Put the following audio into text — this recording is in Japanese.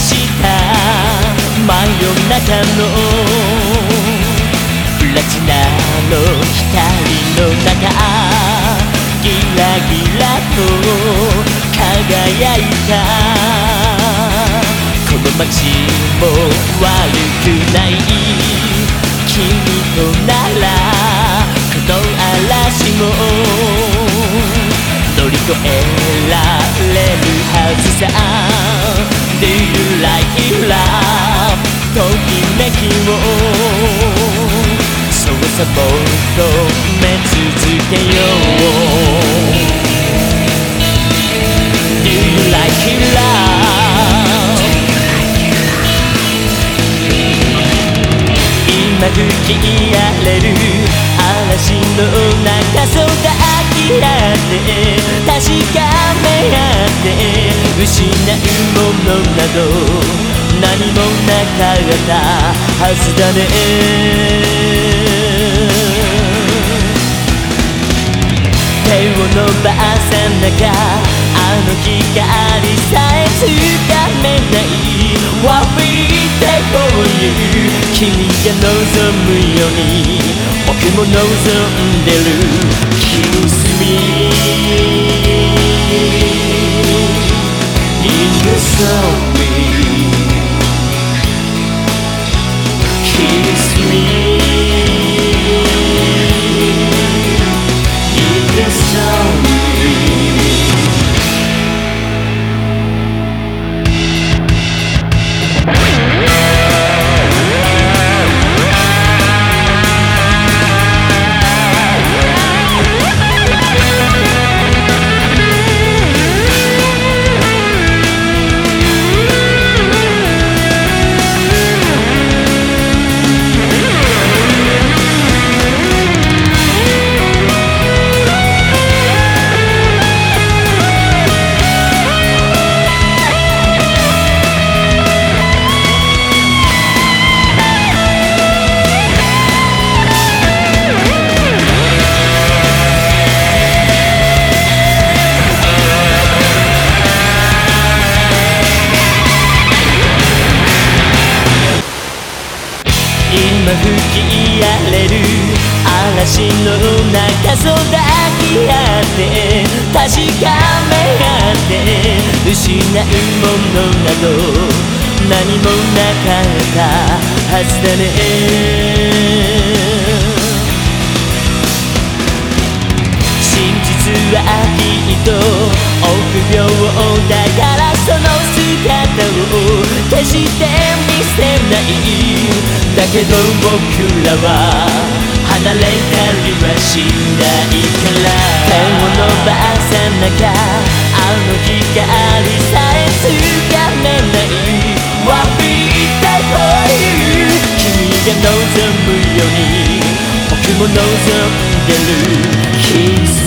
した真夜中のプラチナの光の中ギラギラと輝いた。この街も悪くない。君とならこの嵐も乗り越えられるはずさ。さもっと目続けよう Do you like love? 今吹き荒れる嵐の中空き合って確かめ合って失うものなど何もなかったはずだねのばあさなきゃあの光さえつかめない What we take for you 君が望むように僕も望んでる Kiss me 今吹き荒れる嵐の中空き合って確かめ合って失うものなど何もなかったはずだね。実はきっと臆病だからその姿を決して見せないだけど僕らは離れたりはしないから手を伸ばさなきゃあの光さえつかめない What we die for you 君が望むように僕も望んでる